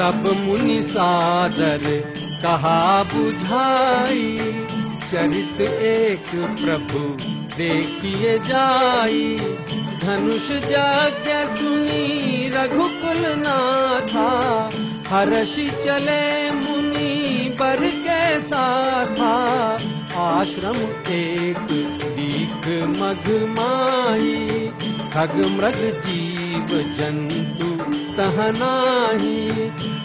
तब मुनि सादर कहा बुझाई चरित एक प्रभु देखिए जाई। धनुष जाग्ञ सुनी रघुकुल नाथा हर्षि चले मुनि बर कैसा था। आश्रम एक दीख मघ माई खग मृग जीव जंतु तहनाही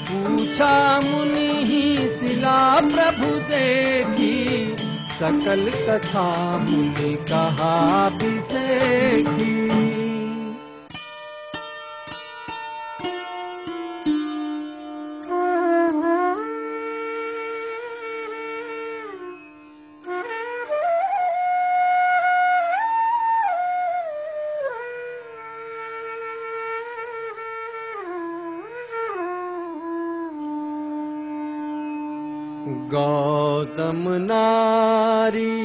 पूछा मुनि सिला प्रभु देखी। सकल कथा मुनि कहा गौतम नारी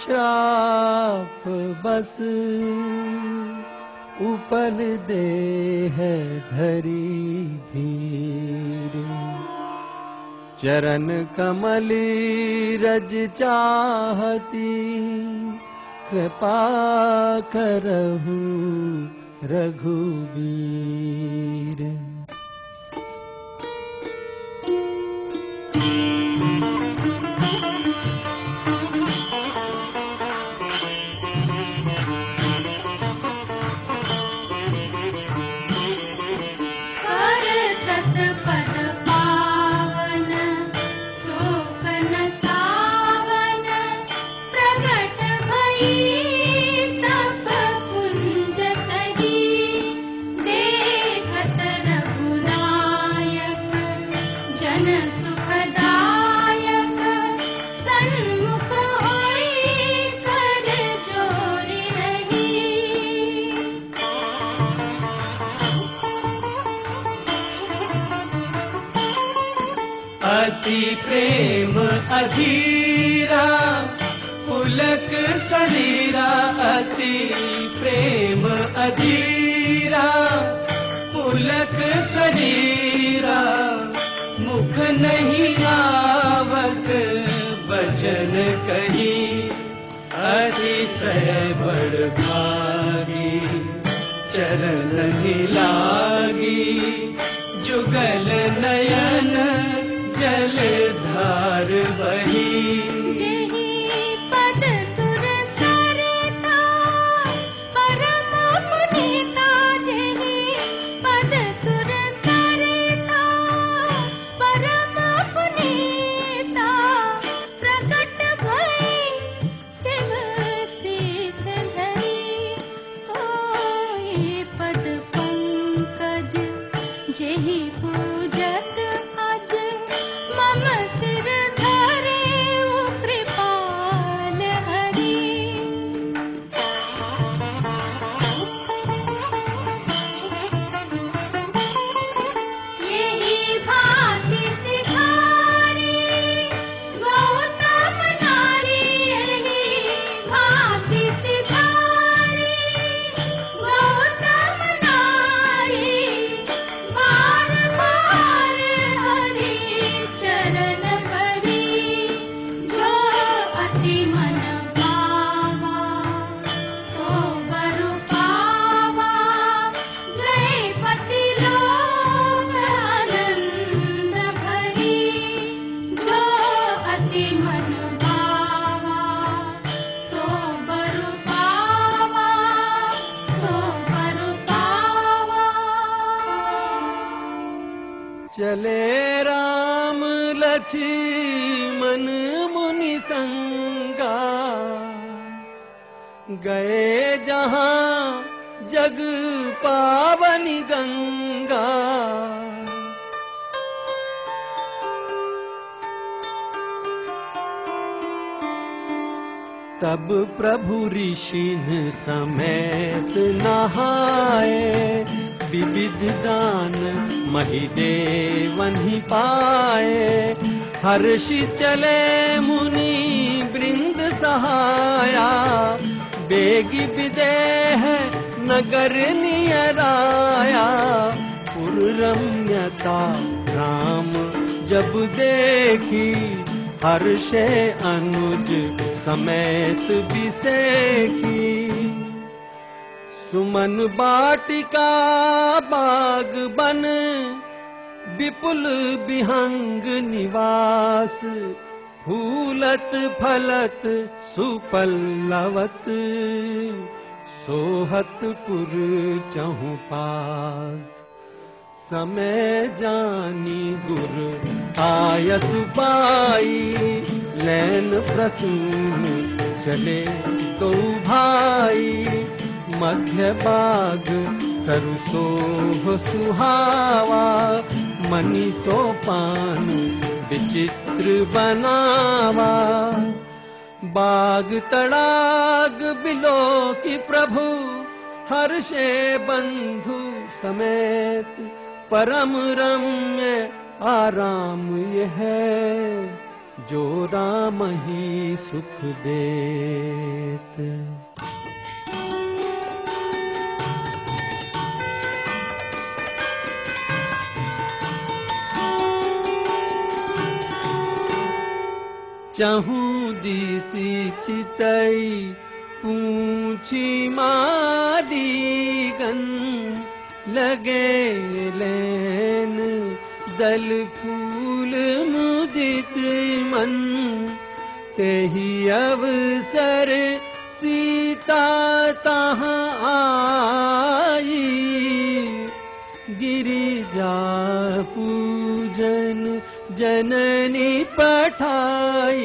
श्राप बस उपल दे है धरी धीर। चरण कमली रज चाहती कृपा रघुवीर प्रेम अधीरा पुलक शरीरा अति प्रेम अधीरा पुलक शरीरा मुख नहीं आवत वचन कही अतिशय बड़ भागी चरण लागी जुगल नयन धार लक्ष्मण मुनि संगा। गए जहाँ जग पावनी गंगा। तब प्रभु ऋषिन समेत नहाए विविध दान महिदेवन ही पाए। हर्षि चले मुनि वृंद सहाया। बेगी विदेह नगर नियराया। पुर रम्यता राम जब देखी हर्षे अनुज समेत बिसेखी सुमन बाटिका बाग बन विपुल विहंग निवास फूलत फलत सुपल्लवत सोहत पुर चहु पास। समय जानी गुर आयस पाई लैन प्रसून चले तो भाई मध्य बाग सरसोह सुहावा मनी सोपान विचित्र बनावा। बाग तड़ाग बिलो की प्रभु हर्षे बंधु समेत परम रम्य आराम यह है जो राम ही सुख देत चहूँ दिसी चितई पूछी मादीगन लगे लेन दल फूल मुदित मन। तेही अवसर सीता तहाँ आई। गिरिजा पूजन जननी पठाई